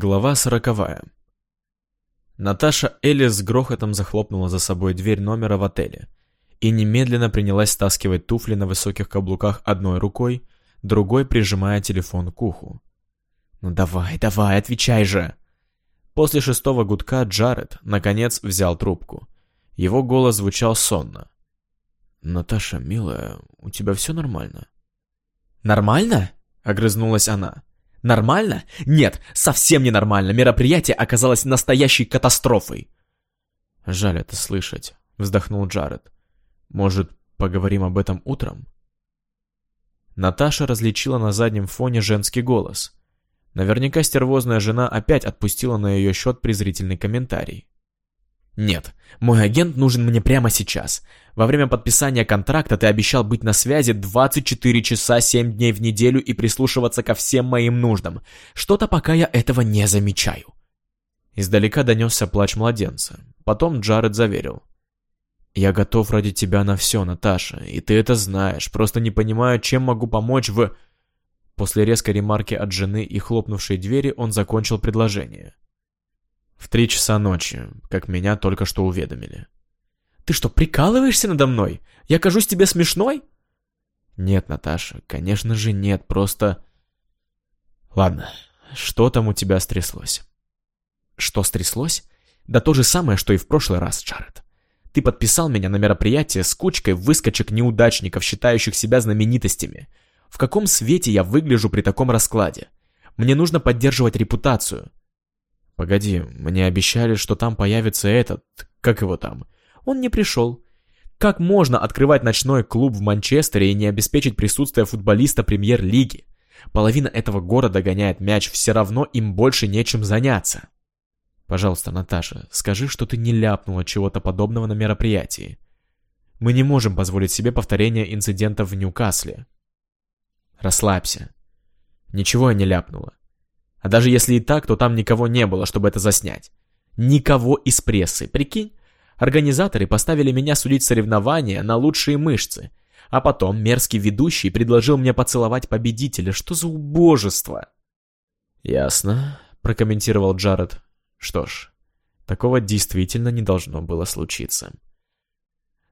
Глава сороковая. Наташа Элли с грохотом захлопнула за собой дверь номера в отеле и немедленно принялась стаскивать туфли на высоких каблуках одной рукой, другой прижимая телефон к уху. «Ну давай, давай, отвечай же!» После шестого гудка Джаред, наконец, взял трубку. Его голос звучал сонно. «Наташа, милая, у тебя все нормально?» «Нормально?» — огрызнулась она. Нормально? Нет, совсем не нормально. Мероприятие оказалось настоящей катастрофой. Жаль это слышать, вздохнул Джаред. Может, поговорим об этом утром? Наташа различила на заднем фоне женский голос. Наверняка стервозная жена опять отпустила на ее счет презрительный комментарий. «Нет, мой агент нужен мне прямо сейчас. Во время подписания контракта ты обещал быть на связи 24 часа 7 дней в неделю и прислушиваться ко всем моим нуждам. Что-то пока я этого не замечаю». Издалека донесся плач младенца. Потом Джаред заверил. «Я готов ради тебя на все, Наташа, и ты это знаешь. Просто не понимаю, чем могу помочь в...» После резкой ремарки от жены и хлопнувшей двери он закончил предложение. В три часа ночи, как меня только что уведомили. Ты что, прикалываешься надо мной? Я кажусь тебе смешной? Нет, Наташа, конечно же нет, просто... Ладно, что там у тебя стряслось? Что стряслось? Да то же самое, что и в прошлый раз, Джаред. Ты подписал меня на мероприятие с кучкой выскочек-неудачников, считающих себя знаменитостями. В каком свете я выгляжу при таком раскладе? Мне нужно поддерживать репутацию. Погоди, мне обещали, что там появится этот... Как его там? Он не пришел. Как можно открывать ночной клуб в Манчестере и не обеспечить присутствие футболиста премьер-лиги? Половина этого города гоняет мяч, все равно им больше нечем заняться. Пожалуйста, Наташа, скажи, что ты не ляпнула чего-то подобного на мероприятии. Мы не можем позволить себе повторения инцидента в Ньюкасле. Расслабься. Ничего я не ляпнула. А даже если и так, то там никого не было, чтобы это заснять. Никого из прессы, прикинь? Организаторы поставили меня судить соревнования на лучшие мышцы. А потом мерзкий ведущий предложил мне поцеловать победителя. Что за убожество? «Ясно», — прокомментировал Джаред. «Что ж, такого действительно не должно было случиться.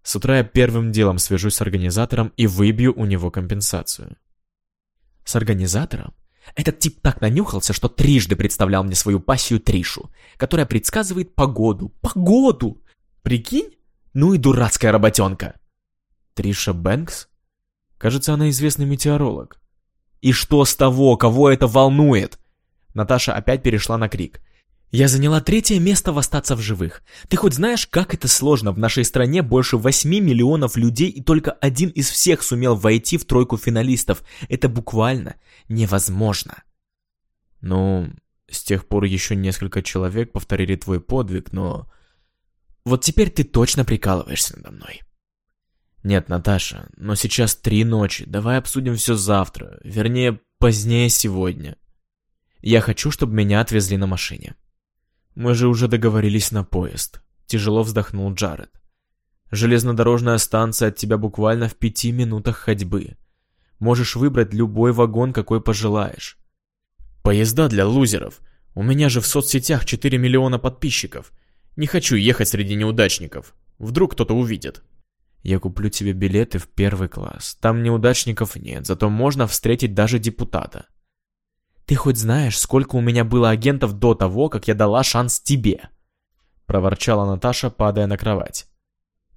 С утра я первым делом свяжусь с организатором и выбью у него компенсацию». «С организатором? Этот тип так нанюхался, что трижды представлял мне свою пассию Тришу, которая предсказывает погоду. Погоду! Прикинь? Ну и дурацкая работенка. Триша Бэнкс? Кажется, она известный метеоролог. И что с того, кого это волнует? Наташа опять перешла на крик. Я заняла третье место в остаться в живых. Ты хоть знаешь, как это сложно? В нашей стране больше 8 миллионов людей, и только один из всех сумел войти в тройку финалистов. Это буквально невозможно. Ну, с тех пор еще несколько человек повторили твой подвиг, но... Вот теперь ты точно прикалываешься надо мной. Нет, Наташа, но сейчас три ночи. Давай обсудим все завтра. Вернее, позднее сегодня. Я хочу, чтобы меня отвезли на машине. Мы же уже договорились на поезд. Тяжело вздохнул Джаред. Железнодорожная станция от тебя буквально в пяти минутах ходьбы. Можешь выбрать любой вагон, какой пожелаешь. Поезда для лузеров. У меня же в соцсетях 4 миллиона подписчиков. Не хочу ехать среди неудачников. Вдруг кто-то увидит. Я куплю тебе билеты в первый класс. Там неудачников нет, зато можно встретить даже депутата. «Ты хоть знаешь, сколько у меня было агентов до того, как я дала шанс тебе?» Проворчала Наташа, падая на кровать.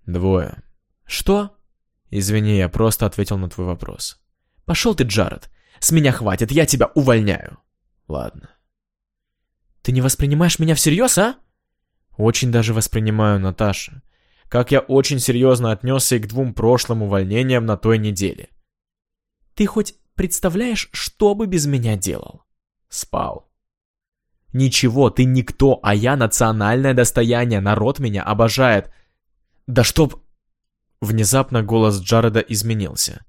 «Двое». «Что?» «Извини, я просто ответил на твой вопрос». «Пошел ты, Джаред. С меня хватит, я тебя увольняю». «Ладно». «Ты не воспринимаешь меня всерьез, а?» «Очень даже воспринимаю, Наташа. Как я очень серьезно отнесся и к двум прошлым увольнениям на той неделе». «Ты хоть Представляешь, что бы без меня делал? Спал. Ничего, ты никто, а я национальное достояние, народ меня обожает. Да чтоб... Внезапно голос Джареда изменился.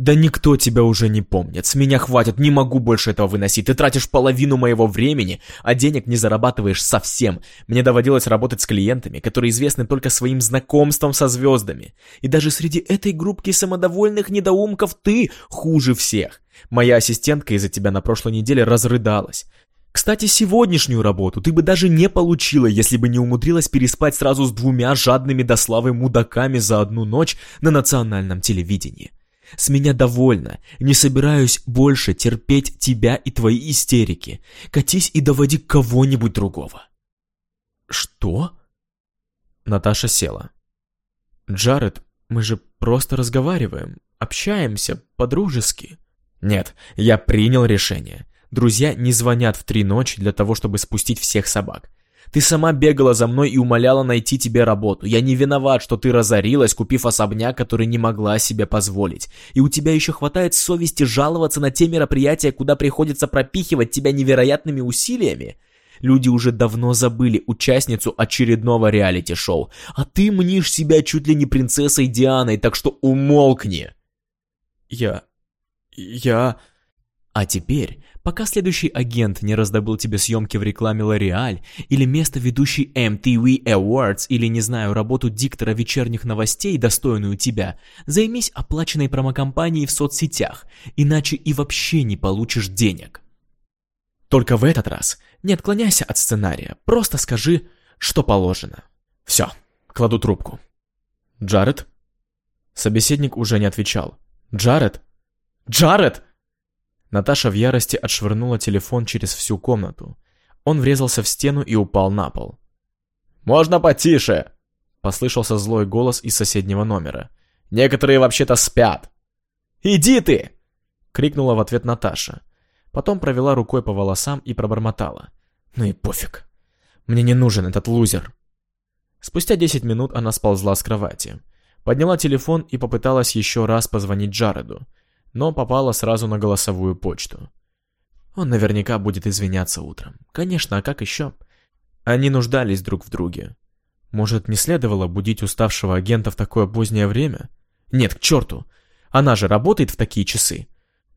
«Да никто тебя уже не помнит. С меня хватит, не могу больше этого выносить. Ты тратишь половину моего времени, а денег не зарабатываешь совсем. Мне доводилось работать с клиентами, которые известны только своим знакомством со звездами. И даже среди этой группки самодовольных недоумков ты хуже всех. Моя ассистентка из-за тебя на прошлой неделе разрыдалась. Кстати, сегодняшнюю работу ты бы даже не получила, если бы не умудрилась переспать сразу с двумя жадными до славы мудаками за одну ночь на национальном телевидении. С меня довольно, не собираюсь больше терпеть тебя и твои истерики. Катись и доводи кого-нибудь другого. Что? Наташа села. Джаред, мы же просто разговариваем, общаемся по-дружески. Нет, я принял решение. Друзья не звонят в три ночи для того, чтобы спустить всех собак. Ты сама бегала за мной и умоляла найти тебе работу. Я не виноват, что ты разорилась, купив особняк, который не могла себе позволить. И у тебя еще хватает совести жаловаться на те мероприятия, куда приходится пропихивать тебя невероятными усилиями? Люди уже давно забыли участницу очередного реалити-шоу. А ты мнишь себя чуть ли не принцессой Дианой, так что умолкни. Я... я... А теперь, пока следующий агент не раздобыл тебе съемки в рекламе L'Oreal или место ведущей MTV Awards или, не знаю, работу диктора вечерних новостей, достойную тебя, займись оплаченной промокомпанией в соцсетях, иначе и вообще не получишь денег. Только в этот раз не отклоняйся от сценария, просто скажи, что положено. Все, кладу трубку. Джаред? Собеседник уже не отвечал. Джаред? Джаред! Наташа в ярости отшвырнула телефон через всю комнату. Он врезался в стену и упал на пол. «Можно потише!» Послышался злой голос из соседнего номера. «Некоторые вообще-то спят!» «Иди ты!» Крикнула в ответ Наташа. Потом провела рукой по волосам и пробормотала. «Ну и пофиг. Мне не нужен этот лузер». Спустя 10 минут она сползла с кровати. Подняла телефон и попыталась еще раз позвонить Джареду но попала сразу на голосовую почту. Он наверняка будет извиняться утром. Конечно, а как еще? Они нуждались друг в друге. Может, не следовало будить уставшего агента в такое позднее время? Нет, к черту. Она же работает в такие часы.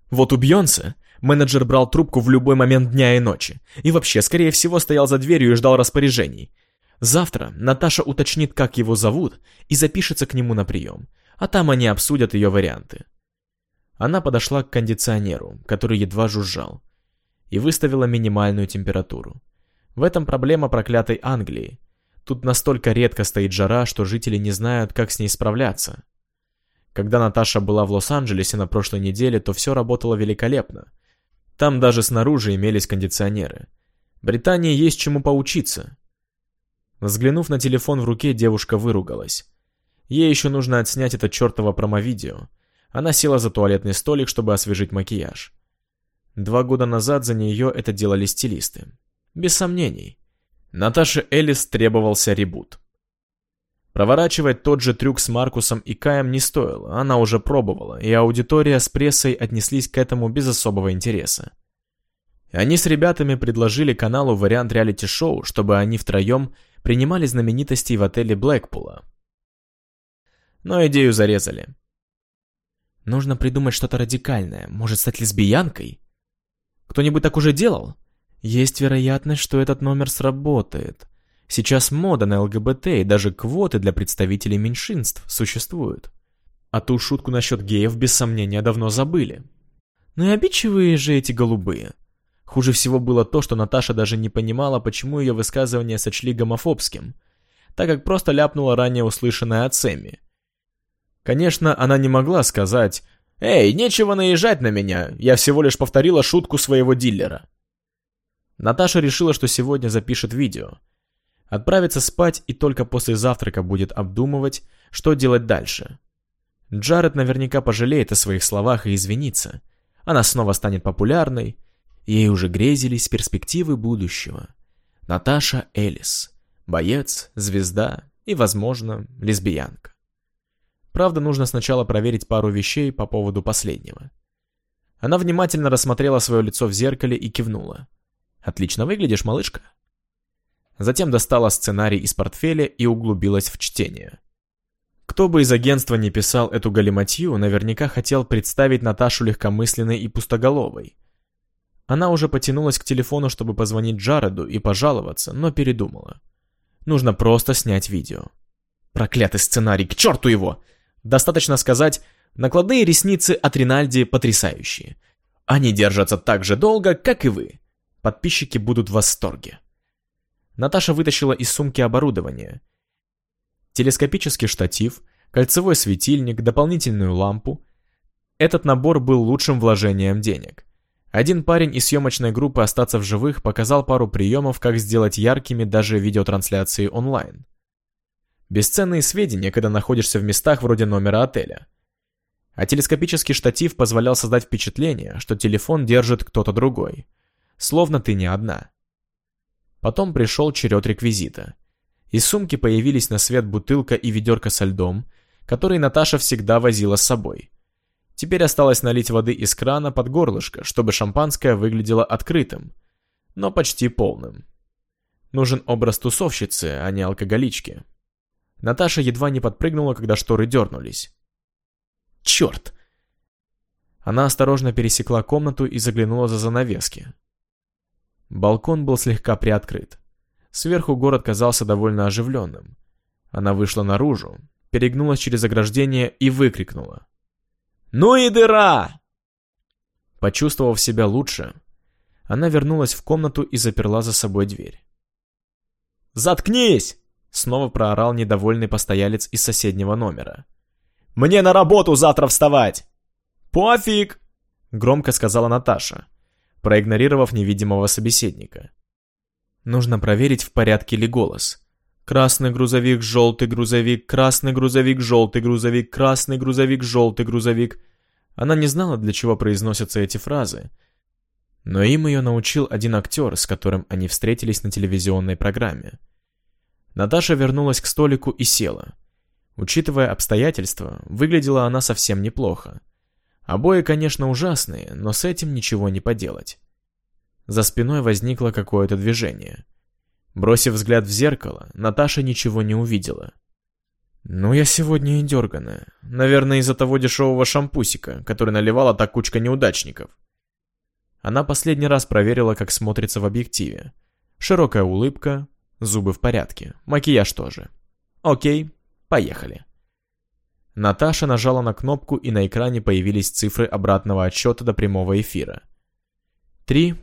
Вот у Бьонса менеджер брал трубку в любой момент дня и ночи. И вообще, скорее всего, стоял за дверью и ждал распоряжений. Завтра Наташа уточнит, как его зовут, и запишется к нему на прием. А там они обсудят ее варианты. Она подошла к кондиционеру, который едва жужжал, и выставила минимальную температуру. В этом проблема проклятой Англии. Тут настолько редко стоит жара, что жители не знают, как с ней справляться. Когда Наташа была в Лос-Анджелесе на прошлой неделе, то все работало великолепно. Там даже снаружи имелись кондиционеры. Британии есть чему поучиться. Взглянув на телефон в руке, девушка выругалась. Ей еще нужно отснять это чертово промо-видео. Она села за туалетный столик, чтобы освежить макияж. Два года назад за нее это делали стилисты. Без сомнений. Наташе Элис требовался ребут. Проворачивать тот же трюк с Маркусом и Каем не стоило, она уже пробовала, и аудитория с прессой отнеслись к этому без особого интереса. Они с ребятами предложили каналу вариант реалити-шоу, чтобы они втроем принимали знаменитостей в отеле Блэкпула. Но идею зарезали. Нужно придумать что-то радикальное. Может, стать лесбиянкой? Кто-нибудь так уже делал? Есть вероятность, что этот номер сработает. Сейчас мода на ЛГБТ и даже квоты для представителей меньшинств существуют. А ту шутку насчет геев, без сомнения, давно забыли. Ну и обидчивые же эти голубые. Хуже всего было то, что Наташа даже не понимала, почему ее высказывания сочли гомофобским, так как просто ляпнула ранее услышанное от Сэмми. Конечно, она не могла сказать «Эй, нечего наезжать на меня, я всего лишь повторила шутку своего дилера». Наташа решила, что сегодня запишет видео. Отправится спать и только после завтрака будет обдумывать, что делать дальше. Джаред наверняка пожалеет о своих словах и извинится. Она снова станет популярной. Ей уже грезились перспективы будущего. Наташа Элис. Боец, звезда и, возможно, лесбиянка. Правда, нужно сначала проверить пару вещей по поводу последнего. Она внимательно рассмотрела свое лицо в зеркале и кивнула. «Отлично выглядишь, малышка». Затем достала сценарий из портфеля и углубилась в чтение. Кто бы из агентства не писал эту галиматью, наверняка хотел представить Наташу легкомысленной и пустоголовой. Она уже потянулась к телефону, чтобы позвонить Джареду и пожаловаться, но передумала. Нужно просто снять видео. Проклятый сценарий, к черту его! Достаточно сказать, накладные ресницы от Ринальди потрясающие. Они держатся так же долго, как и вы. Подписчики будут в восторге. Наташа вытащила из сумки оборудование. Телескопический штатив, кольцевой светильник, дополнительную лампу. Этот набор был лучшим вложением денег. Один парень из съемочной группы «Остаться в живых» показал пару приемов, как сделать яркими даже видеотрансляции онлайн. Бесценные сведения, когда находишься в местах вроде номера отеля. А телескопический штатив позволял создать впечатление, что телефон держит кто-то другой. Словно ты не одна. Потом пришел черед реквизита. Из сумки появились на свет бутылка и ведерко со льдом, которые Наташа всегда возила с собой. Теперь осталось налить воды из крана под горлышко, чтобы шампанское выглядело открытым, но почти полным. Нужен образ тусовщицы, а не алкоголички. Наташа едва не подпрыгнула, когда шторы дернулись. «Черт!» Она осторожно пересекла комнату и заглянула за занавески. Балкон был слегка приоткрыт. Сверху город казался довольно оживленным. Она вышла наружу, перегнулась через ограждение и выкрикнула. «Ну и дыра!» Почувствовав себя лучше, она вернулась в комнату и заперла за собой дверь. «Заткнись!» Снова проорал недовольный постоялец из соседнего номера. «Мне на работу завтра вставать!» «Пофиг!» Громко сказала Наташа, проигнорировав невидимого собеседника. Нужно проверить, в порядке ли голос. Красный грузовик, желтый грузовик, красный грузовик, желтый грузовик, красный грузовик, желтый грузовик. Она не знала, для чего произносятся эти фразы. Но им ее научил один актер, с которым они встретились на телевизионной программе. Наташа вернулась к столику и села. Учитывая обстоятельства, выглядела она совсем неплохо. Обои, конечно, ужасные, но с этим ничего не поделать. За спиной возникло какое-то движение. Бросив взгляд в зеркало, Наташа ничего не увидела. «Ну, я сегодня и дерганая. Наверное, из-за того дешевого шампусика, который наливала та кучка неудачников». Она последний раз проверила, как смотрится в объективе. Широкая улыбка, Зубы в порядке, макияж тоже. Окей, поехали. Наташа нажала на кнопку, и на экране появились цифры обратного отсчета до прямого эфира. Три,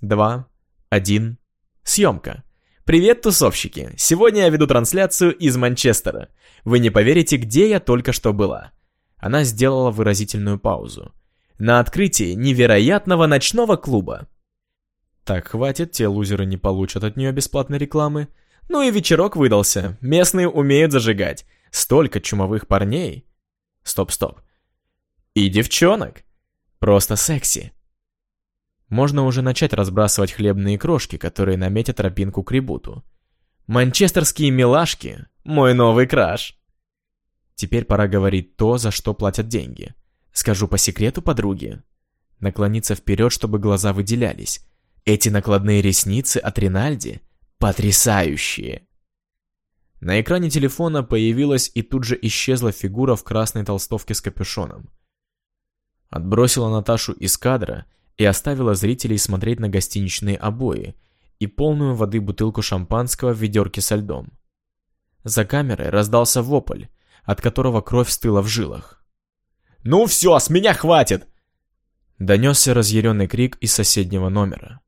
два, один. Съемка. Привет, тусовщики! Сегодня я веду трансляцию из Манчестера. Вы не поверите, где я только что была. Она сделала выразительную паузу. На открытии невероятного ночного клуба. Так, хватит, те лузеры не получат от нее бесплатной рекламы. Ну и вечерок выдался, местные умеют зажигать. Столько чумовых парней. Стоп-стоп. И девчонок. Просто секси. Можно уже начать разбрасывать хлебные крошки, которые наметят тропинку к ребуту. Манчестерские милашки — мой новый краш. Теперь пора говорить то, за что платят деньги. Скажу по секрету подруги. Наклониться вперед, чтобы глаза выделялись. Эти накладные ресницы от Ринальди потрясающие. На экране телефона появилась и тут же исчезла фигура в красной толстовке с капюшоном. Отбросила Наташу из кадра и оставила зрителей смотреть на гостиничные обои и полную воды бутылку шампанского в ведерке со льдом. За камерой раздался вопль, от которого кровь стыла в жилах. «Ну все, с меня хватит!» Донесся разъяренный крик из соседнего номера.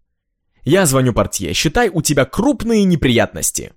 Я звоню портье, считай, у тебя крупные неприятности.